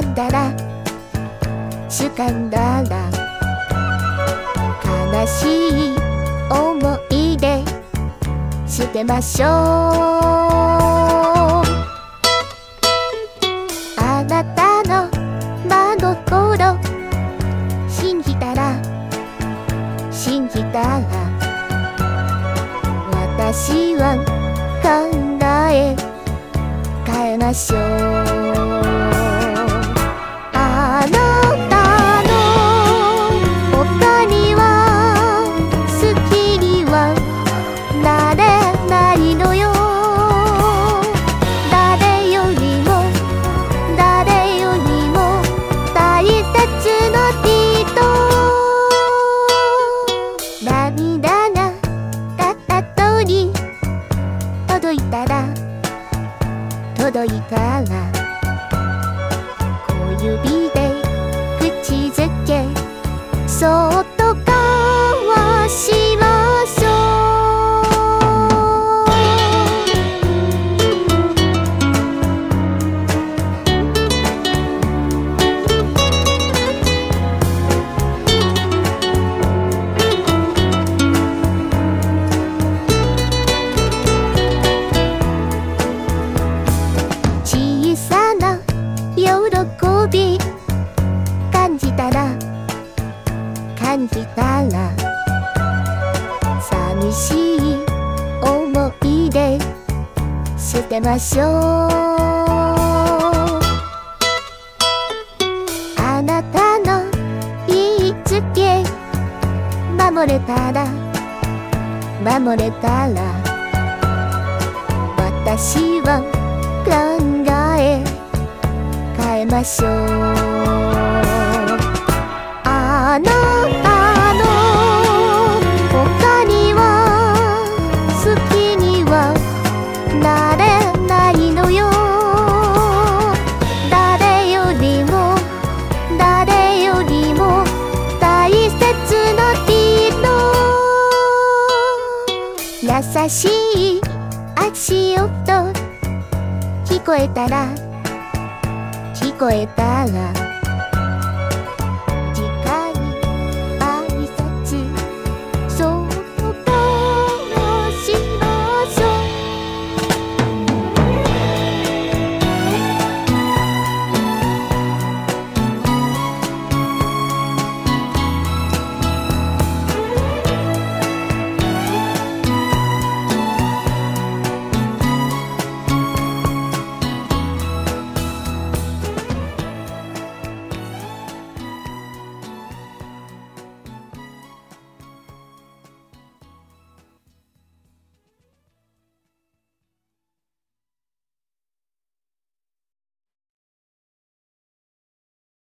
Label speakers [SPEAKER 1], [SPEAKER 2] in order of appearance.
[SPEAKER 1] んだら悲しい思い出してましょう。あなたの真心信じたら信じたら私は考え変えましょう。届いたら小指で口づけ。そっとかわし感じたら感じたら寂しい思い出捨てましょう。あなたの言いつけ守れたら守れたら私は考え変えましょう。優しい足音。聞こえたら聞こえたら